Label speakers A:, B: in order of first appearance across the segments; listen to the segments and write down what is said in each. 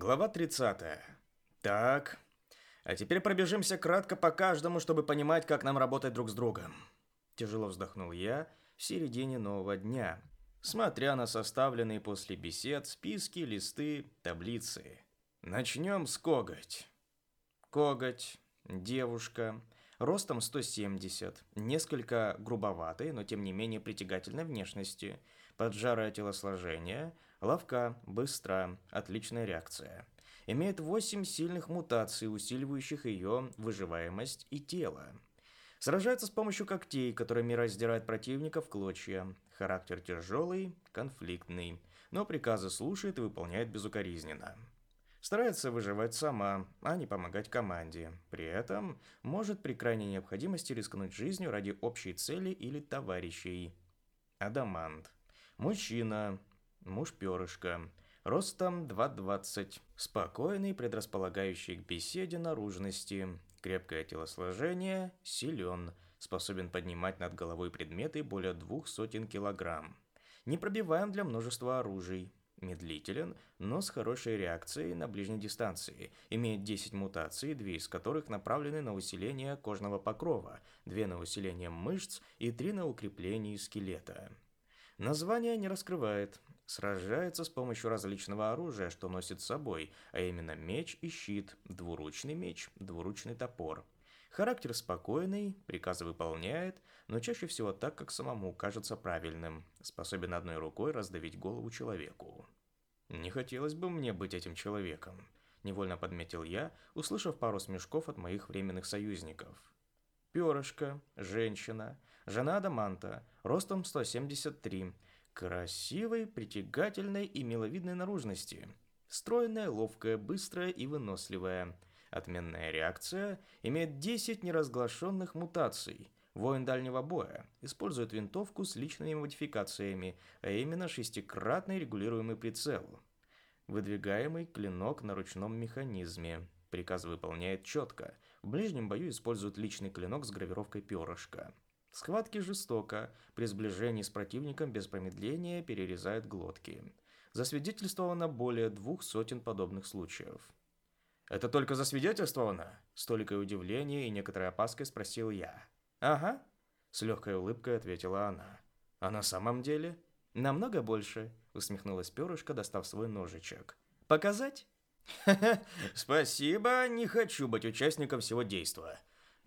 A: Глава 30. Так. А теперь пробежимся кратко по каждому, чтобы понимать, как нам работать друг с другом. Тяжело вздохнул я в середине нового дня, смотря на составленные после бесед списки, листы, таблицы. Начнем с коготь. Коготь, девушка, ростом 170, несколько грубоватой, но тем не менее притягательной внешности, поджарое телосложение – Ловка, быстра, отличная реакция. Имеет 8 сильных мутаций, усиливающих ее выживаемость и тело. Сражается с помощью когтей, которыми раздирает противника в клочья. Характер тяжелый, конфликтный, но приказы слушает и выполняет безукоризненно. Старается выживать сама, а не помогать команде. При этом может при крайней необходимости рискнуть жизнью ради общей цели или товарищей. Адамант. Мужчина, муж перышка, ростом 2,20, спокойный, предрасполагающий к беседе наружности, крепкое телосложение, силен, способен поднимать над головой предметы более двух сотен килограмм. Не пробиваем для множества оружий. Медлителен, но с хорошей реакцией на ближней дистанции. Имеет 10 мутаций, две из которых направлены на усиление кожного покрова, две на усиление мышц и три на укрепление скелета. Название не раскрывает, сражается с помощью различного оружия, что носит с собой, а именно меч и щит, двуручный меч, двуручный топор. Характер спокойный, приказы выполняет, но чаще всего так, как самому кажется правильным, способен одной рукой раздавить голову человеку. Не хотелось бы мне быть этим человеком, невольно подметил я, услышав пару смешков от моих временных союзников. Перышко, женщина, жена Адаманта, ростом 173, Красивой, притягательной и миловидной наружности. Стройная, ловкая, быстрая и выносливая. Отменная реакция. Имеет 10 неразглашенных мутаций. Воин дальнего боя. Использует винтовку с личными модификациями, а именно шестикратный регулируемый прицел. Выдвигаемый клинок на ручном механизме. Приказ выполняет четко. В ближнем бою использует личный клинок с гравировкой перышка. Схватки жестоко, при сближении с противником без промедления перерезают глотки. Засвидетельствовано более двух сотен подобных случаев. «Это только засвидетельствовано?» С толикой удивления и некоторой опаской спросил я. «Ага», — с легкой улыбкой ответила она. «А на самом деле?» «Намного больше», — усмехнулась перышко, достав свой ножичек. «Показать?» «Ха-ха, спасибо, не хочу быть участником всего действа»,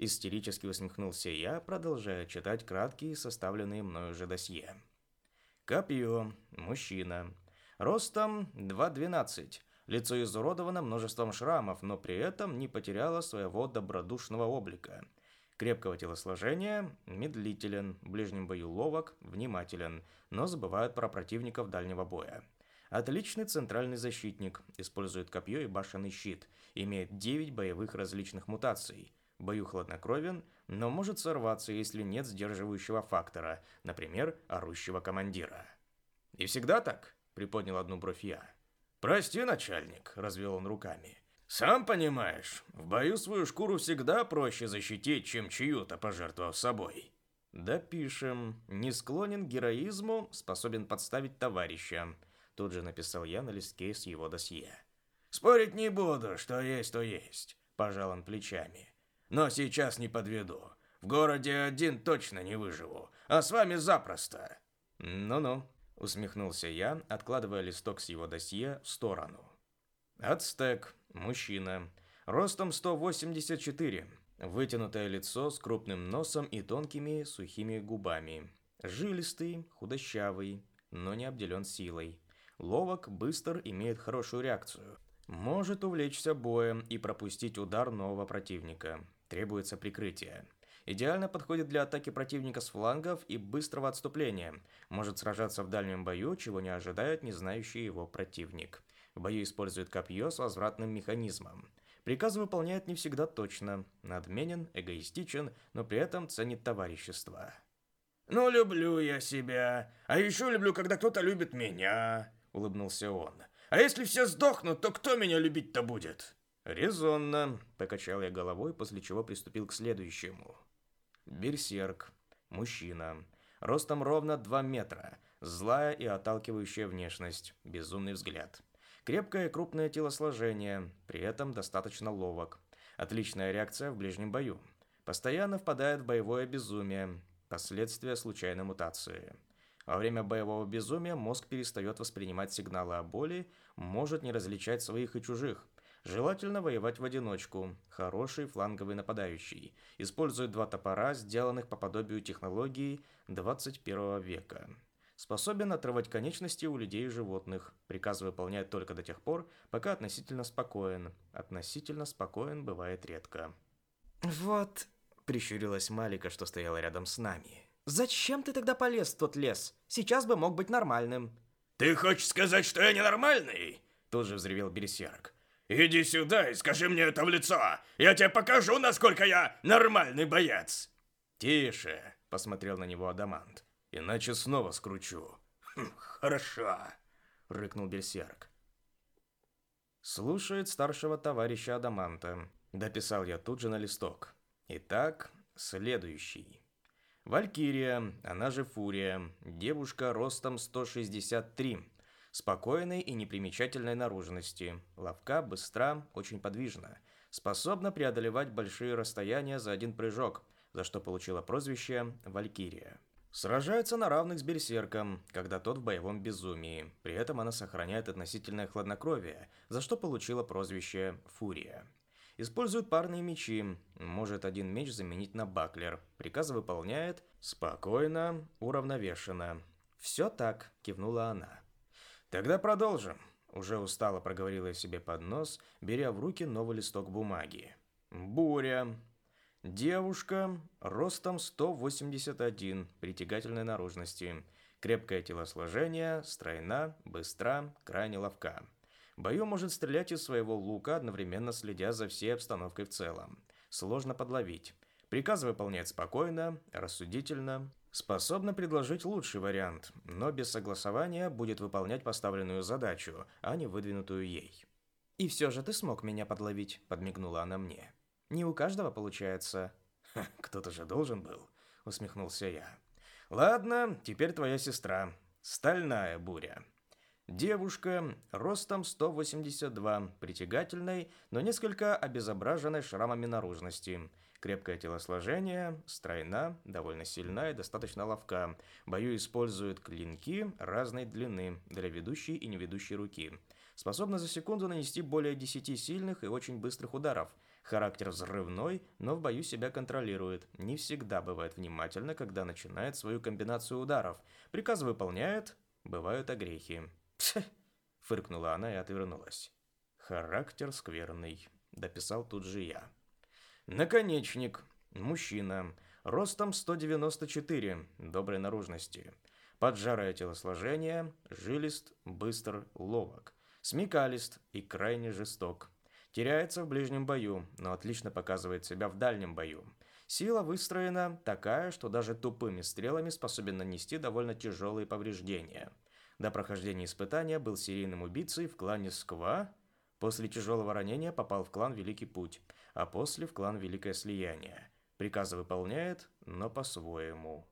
A: Истерически усмехнулся я, продолжая читать краткие составленные мною же досье. Копье. Мужчина. Ростом 2,12. Лицо изуродовано множеством шрамов, но при этом не потеряло своего добродушного облика. Крепкого телосложения, медлителен, в ближнем бою ловок, внимателен, но забывает про противников дальнего боя. Отличный центральный защитник, использует копье и башенный щит, имеет 9 боевых различных мутаций – бою хладнокровен, но может сорваться, если нет сдерживающего фактора, например, орущего командира. «И всегда так?» – приподнял одну бровь я. «Прости, начальник», – развел он руками. «Сам понимаешь, в бою свою шкуру всегда проще защитить, чем чью-то пожертвовав собой». «Допишем. Не склонен к героизму, способен подставить товарища», – тут же написал я на листке с его досье.
B: «Спорить не буду, что есть, то есть», – пожал он плечами. Но сейчас не подведу. В городе один точно не выживу, а с вами запросто.
A: Ну-ну, усмехнулся я, откладывая листок с его досье в сторону. Ацтек, мужчина, ростом 184, вытянутое лицо с крупным носом и тонкими сухими губами. Жилистый, худощавый, но не обделен силой. Ловок, быстр, имеет хорошую реакцию. Может увлечься боем и пропустить удар нового противника. Требуется прикрытие. Идеально подходит для атаки противника с флангов и быстрого отступления. Может сражаться в дальнем бою, чего не ожидает не знающий его противник. В бою использует копье с возвратным механизмом. Приказы выполняет не всегда точно. Надменен, эгоистичен, но при этом ценит товарищество.
B: «Ну, люблю я себя. А еще люблю, когда кто-то любит меня», — улыбнулся он. «А если все сдохнут, то кто меня любить-то будет?»
A: «Резонно», – покачал я головой, после чего приступил к следующему. Берсерк. Мужчина. Ростом ровно 2 метра. Злая и отталкивающая внешность. Безумный взгляд. Крепкое и крупное телосложение, при этом достаточно ловок. Отличная реакция в ближнем бою. Постоянно впадает в боевое безумие, последствия случайной мутации. Во время боевого безумия мозг перестает воспринимать сигналы о боли, может не различать своих и чужих. Желательно воевать в одиночку. Хороший фланговый нападающий. Использует два топора, сделанных по подобию технологий 21 века. Способен отрывать конечности у людей и животных. Приказ выполняет только до тех пор, пока относительно спокоен. Относительно спокоен бывает редко.
C: «Вот», — прищурилась Малика, что стояла рядом с нами. «Зачем ты тогда полез в тот лес? Сейчас бы мог быть нормальным».
B: «Ты хочешь сказать, что я ненормальный?»
A: Тут же взревел Берсерк.
B: «Иди сюда и скажи мне это в лицо! Я тебе покажу, насколько я нормальный боец!»
A: «Тише!» — посмотрел на него Адамант. Иначе снова скручу.
B: Хм, хорошо,
A: рыкнул Берсерк. Слушает старшего товарища Адаманта. Дописал я тут же на листок. Итак, следующий. Валькирия, она же Фурия, девушка ростом 163, спокойной и непримечательной наружности, ловка, быстра, очень подвижна, способна преодолевать большие расстояния за один прыжок, за что получила прозвище Валькирия. Сражается на равных с Берсерком, когда тот в боевом безумии. При этом она сохраняет относительное хладнокровие, за что получила прозвище Фурия. Использует парные мечи, может один меч заменить на баклер. Приказы выполняет спокойно, уравновешенно. «Все так», – кивнула она. «Тогда продолжим», – уже устало проговорила я себе под нос, беря в руки новый листок бумаги. «Буря. Девушка ростом 181, притягательной наружности. Крепкое телосложение, стройна, быстра, крайне ловка. Бою может стрелять из своего лука, одновременно следя за всей обстановкой в целом. Сложно подловить. Приказ выполняет спокойно, рассудительно. Способна предложить лучший вариант, но без согласования будет выполнять поставленную задачу, а не выдвинутую ей. «И все же ты смог меня подловить», — подмигнула она мне. Не у каждого получается.
B: Кто-то же должен был, усмехнулся я. Ладно, теперь твоя сестра. Стальная буря. Девушка, ростом 182, притягательной, но несколько обезображенной шрамами наружности. Крепкое телосложение, стройна, довольно сильна и достаточно ловка. Бою использует клинки разной длины для ведущей и неведущей руки. Способна за секунду нанести более 10 сильных и очень быстрых ударов – Характер взрывной, но в бою себя контролирует. Не всегда бывает внимательно, когда начинает свою комбинацию ударов. Приказы выполняет, бывают огрехи. «Пф!» – фыркнула она и отвернулась. «Характер скверный», – дописал тут же я. Наконечник. Мужчина. Ростом 194, доброй наружности. Поджарое телосложение, жилист, быстр, ловок. Смекалист и крайне жесток. Теряется в ближнем бою, но отлично показывает себя в дальнем бою. Сила выстроена такая, что даже тупыми стрелами способен нанести довольно тяжелые повреждения. До прохождения испытания был серийным убийцей в клане Сква, после тяжелого ранения попал в клан Великий Путь, а после в клан Великое Слияние. Приказы выполняет, но по-своему.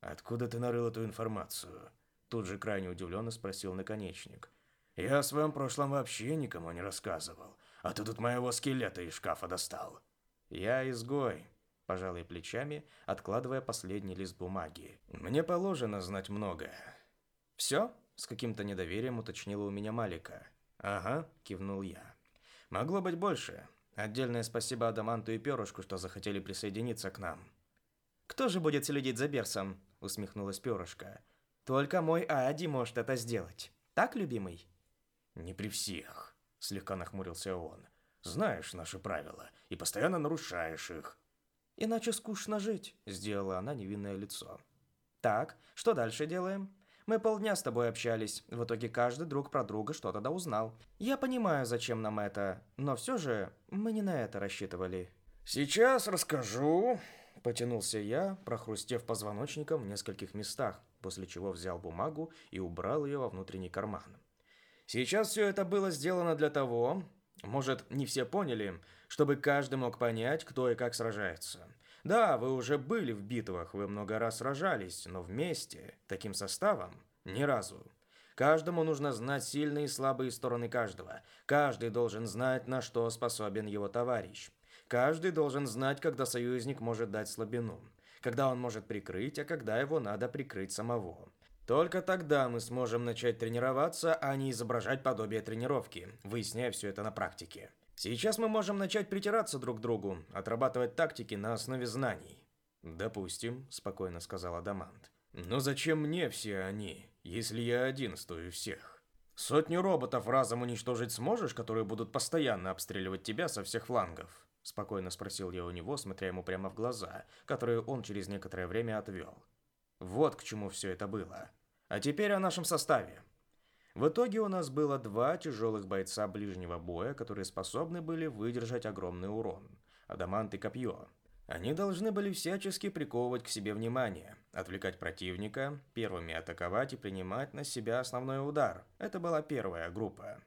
B: «Откуда ты нарыл эту информацию?» Тут же крайне удивленно спросил наконечник. «Я о своем прошлом вообще никому не рассказывал. А ты тут моего скелета из шкафа достал. Я изгой, пожалуй плечами, откладывая последний лист бумаги. Мне положено знать многое. Все? С каким-то недоверием уточнила у меня Малика. Ага, кивнул я. Могло быть больше. Отдельное спасибо Адаманту и Перышку, что захотели присоединиться к нам. Кто же будет следить за Берсом? усмехнулась Перышко. Только мой Ади может это сделать. Так, любимый? Не при всех слегка нахмурился он. Знаешь наши правила и постоянно нарушаешь их. Иначе скучно жить, сделала она невинное лицо. Так, что дальше делаем? Мы полдня с тобой общались, в итоге каждый друг про друга что-то да узнал. Я понимаю, зачем нам это, но все же мы не на это рассчитывали. Сейчас расскажу, потянулся я, прохрустев позвоночником в нескольких местах, после чего взял бумагу и убрал ее во внутренний карман. Сейчас все это было сделано для того, может, не все поняли, чтобы каждый мог понять, кто и как сражается. Да, вы уже были в битвах, вы много раз сражались, но вместе, таким составом, ни разу.
A: Каждому нужно знать сильные и слабые стороны каждого. Каждый должен знать, на что способен его товарищ. Каждый должен знать, когда союзник может дать слабину. Когда он может прикрыть, а когда его надо прикрыть самого. Только тогда мы сможем начать тренироваться, а не изображать подобие тренировки, выясняя все это на практике. Сейчас мы можем начать притираться друг к другу, отрабатывать тактики на основе знаний.
B: «Допустим», — спокойно сказал Адамант. «Но зачем мне все они, если я один стою всех? Сотню роботов разом уничтожить сможешь, которые будут постоянно обстреливать тебя со всех флангов?» Спокойно спросил я у него, смотря ему прямо в глаза, которые он через некоторое время отвел. Вот к чему все это было. А теперь о нашем составе. В итоге у нас было два тяжелых бойца ближнего боя, которые способны были выдержать огромный урон. Адамант и копье. Они должны были всячески приковывать к себе внимание, отвлекать противника, первыми атаковать и принимать на себя основной удар. Это была первая группа.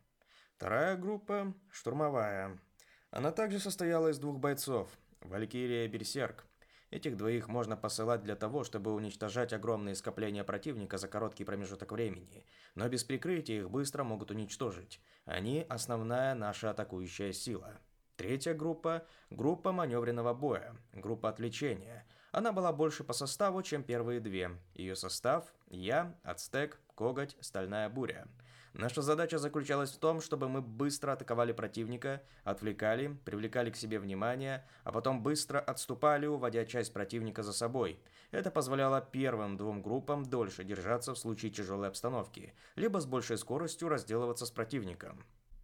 B: Вторая группа – штурмовая. Она также состояла из двух бойцов – Валькирия и Берсерк. Этих двоих можно посылать для того, чтобы уничтожать огромные скопления противника за короткий промежуток времени, но без прикрытия их быстро могут уничтожить. Они – основная наша атакующая сила. Третья группа – группа маневренного боя, группа отвлечения. Она была больше по составу, чем первые две. Ее состав – я, Ацтек, Коготь, Стальная буря – Наша задача заключалась в том, чтобы мы быстро атаковали противника, отвлекали, привлекали к себе внимание, а потом быстро отступали, уводя часть противника за собой. Это позволяло первым двум группам дольше держаться в случае тяжелой обстановки, либо с большей скоростью разделываться с противником.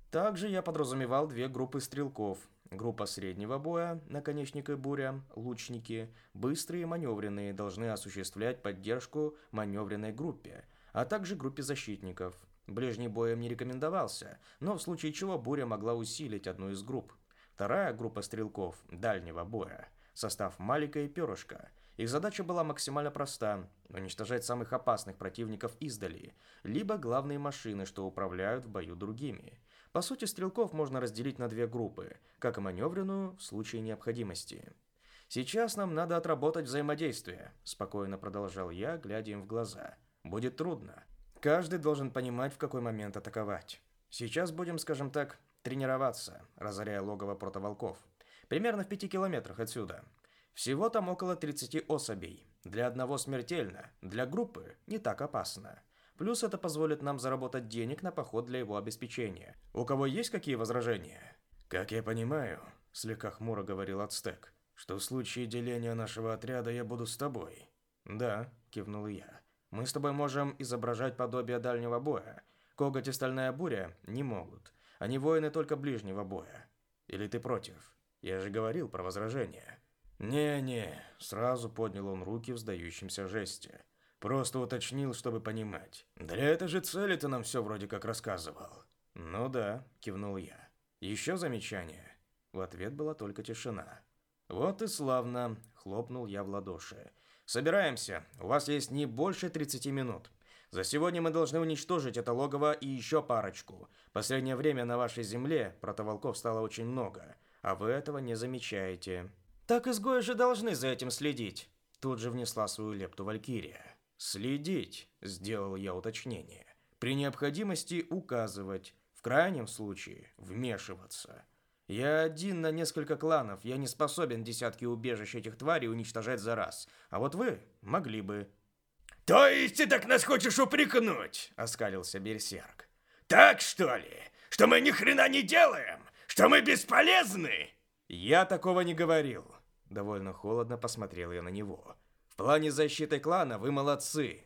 B: Также я подразумевал две группы стрелков. Группа среднего боя, наконечник и буря, лучники, быстрые и маневренные, должны осуществлять поддержку маневренной группе, а также группе защитников – Ближний бой им не рекомендовался, но в случае чего буря могла усилить одну из групп. Вторая группа стрелков – дальнего боя. Состав Малика и Перышка. Их задача была максимально проста – уничтожать самых опасных противников издали, либо главные машины, что управляют в бою другими. По сути, стрелков можно разделить на две группы, как и маневренную в случае необходимости. «Сейчас нам надо отработать взаимодействие», – спокойно продолжал я, глядя им в глаза. «Будет трудно, Каждый должен понимать, в какой момент атаковать. Сейчас будем, скажем так, тренироваться, разоряя логово протоволков. Примерно в пяти километрах отсюда. Всего там около 30 особей. Для одного смертельно, для группы не так опасно. Плюс это позволит нам заработать денег на поход для его обеспечения. У кого есть какие возражения? Как я понимаю, слегка хмуро говорил Ацтек, что в случае деления нашего отряда я буду с тобой.
A: Да, кивнул я. Мы с тобой можем изображать подобие дальнего боя. Коготь и Стальная Буря не могут. Они воины только ближнего боя. Или ты против? Я же говорил про возражение.
B: Не-не, сразу поднял он руки в сдающемся жесте. Просто уточнил, чтобы понимать. Для этой же цели ты нам все вроде как рассказывал.
A: Ну да, кивнул я. Еще замечание? В ответ была только тишина. Вот и славно, хлопнул я в ладоши. Собираемся. У вас есть не больше 30 минут. За сегодня мы должны уничтожить это логово и еще парочку. Последнее время на вашей земле протоволков стало очень много, а вы этого не замечаете. Так изгои же должны за этим следить. Тут же внесла свою лепту Валькирия. Следить, сделал я уточнение. При необходимости указывать, в крайнем случае вмешиваться. Я один на несколько кланов, я не способен десятки убежищ этих тварей уничтожать за раз. А вот вы могли бы.
D: То есть ты так нас хочешь упрекнуть? Оскалился Берсерк. Так что ли? Что мы ни хрена не делаем? Что мы бесполезны?
A: Я такого не говорил. Довольно холодно посмотрел я на него. В плане защиты клана вы молодцы.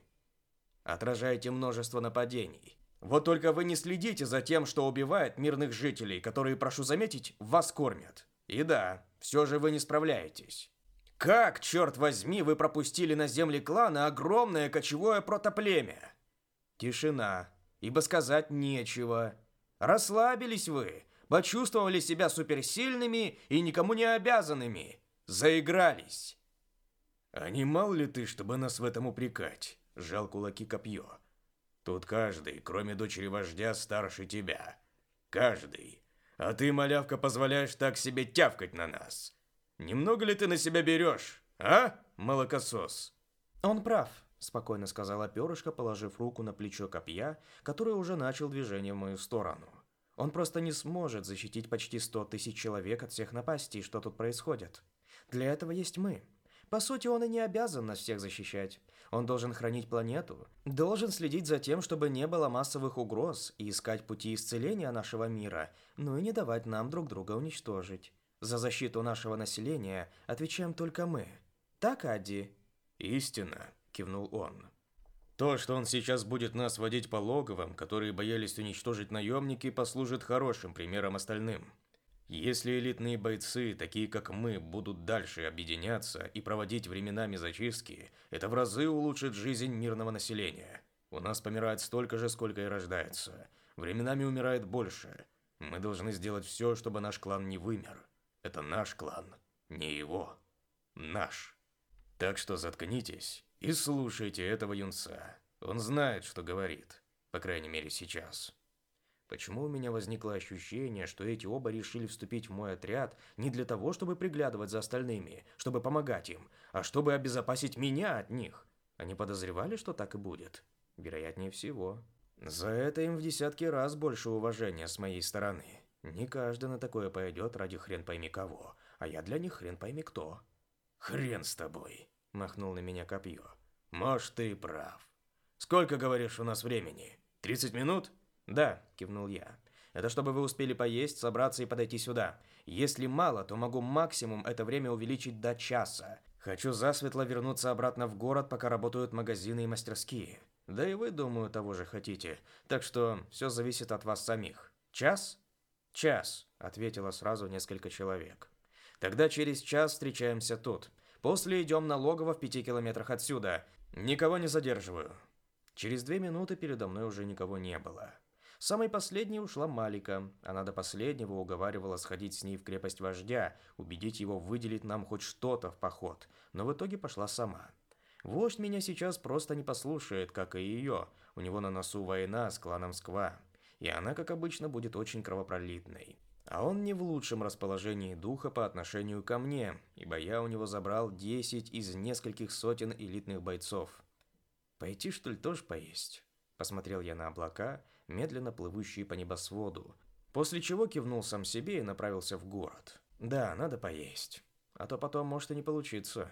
A: Отражаете множество нападений. Вот только вы не следите за тем, что убивает мирных жителей, которые, прошу заметить, вас кормят. И да, все же вы не справляетесь. Как, черт возьми, вы пропустили на земли клана огромное кочевое протоплемя? Тишина, ибо сказать нечего. Расслабились вы, почувствовали себя суперсильными и никому не обязанными. Заигрались.
B: А не мал ли ты, чтобы нас в этом упрекать? Жал кулаки копье. Тут каждый, кроме дочери вождя, старше тебя. Каждый. А ты, малявка, позволяешь так себе тявкать на нас. Немного ли ты на себя берешь, а, молокосос?
A: Он прав, спокойно сказала перышко, положив руку на плечо копья, который уже начал движение в мою сторону. Он просто не сможет защитить почти сто тысяч человек от всех напастей, что тут происходит. Для этого есть мы. По сути, он и не обязан нас всех защищать. Он должен хранить планету, должен следить за тем, чтобы не было массовых угроз и искать пути исцеления нашего мира, ну и не давать нам друг друга уничтожить. За защиту нашего населения отвечаем только мы. Так, Адди?
B: Истина, кивнул он. То, что он сейчас будет нас водить по логовам, которые боялись уничтожить наемники, послужит хорошим примером остальным. Если элитные бойцы, такие как мы, будут дальше объединяться и проводить временами зачистки, это в разы улучшит жизнь мирного населения. У нас помирает столько же, сколько и рождается. Временами умирает больше. Мы должны сделать все, чтобы наш клан не вымер. Это наш клан, не его. Наш. Так что заткнитесь и слушайте этого юнца. Он знает, что говорит. По крайней мере, сейчас.
A: Почему у меня возникло ощущение, что эти оба решили вступить в мой отряд не для того, чтобы приглядывать за остальными, чтобы помогать им, а чтобы обезопасить меня от них? Они подозревали, что так и будет? Вероятнее всего. За это им в десятки раз больше уважения с моей стороны. Не каждый на такое пойдет ради хрен пойми кого, а я для них хрен пойми кто.
B: «Хрен с тобой!» – махнул на меня копье. «Может, ты прав. Сколько, говоришь, у нас времени? 30 минут?»
A: «Да», – кивнул я. «Это чтобы вы успели поесть, собраться и подойти сюда. Если мало, то могу максимум это время увеличить до часа. Хочу засветло вернуться обратно в город, пока работают магазины и мастерские. Да и вы, думаю, того же хотите. Так что все зависит от вас самих. Час?» «Час», – ответило сразу несколько человек. «Тогда через час встречаемся тут. После идем на логово в пяти километрах отсюда. Никого не задерживаю». Через две минуты передо мной уже никого не было. Самой последней ушла Малика. Она до последнего уговаривала сходить с ней в крепость вождя, убедить его выделить нам хоть что-то в поход, но в итоге пошла сама. Вождь меня сейчас просто не послушает, как и ее. У него на носу война с кланом Сква, и она, как обычно, будет очень кровопролитной. А он не в лучшем расположении духа по отношению ко мне, ибо я у него забрал 10 из нескольких сотен элитных бойцов. Пойти, что ли, тоже поесть? Посмотрел я на облака, медленно плывущие по небосводу, после чего кивнул сам себе и направился в город. Да, надо поесть, а то потом может и не получиться.